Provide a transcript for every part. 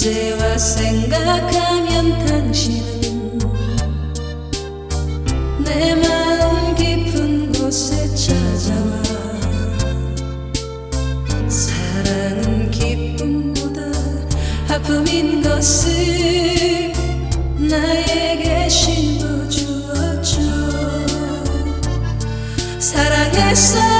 이제와 생각하면 당신은 내 마음 깊은 곳에 찾아와 사랑은 기쁨보다 아픔인 것을 나에게 심어주었죠. 사랑했어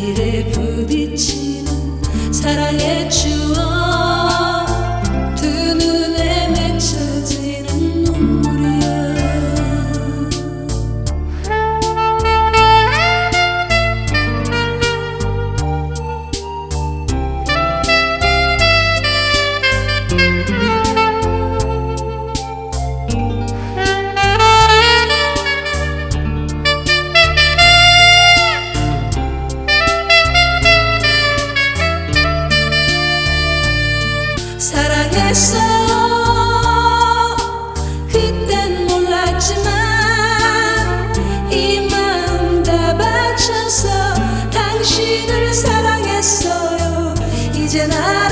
it 했어, 그땐 몰랐지만 이 마음 다 바쳐서 당신을 사랑했어요. 이제 나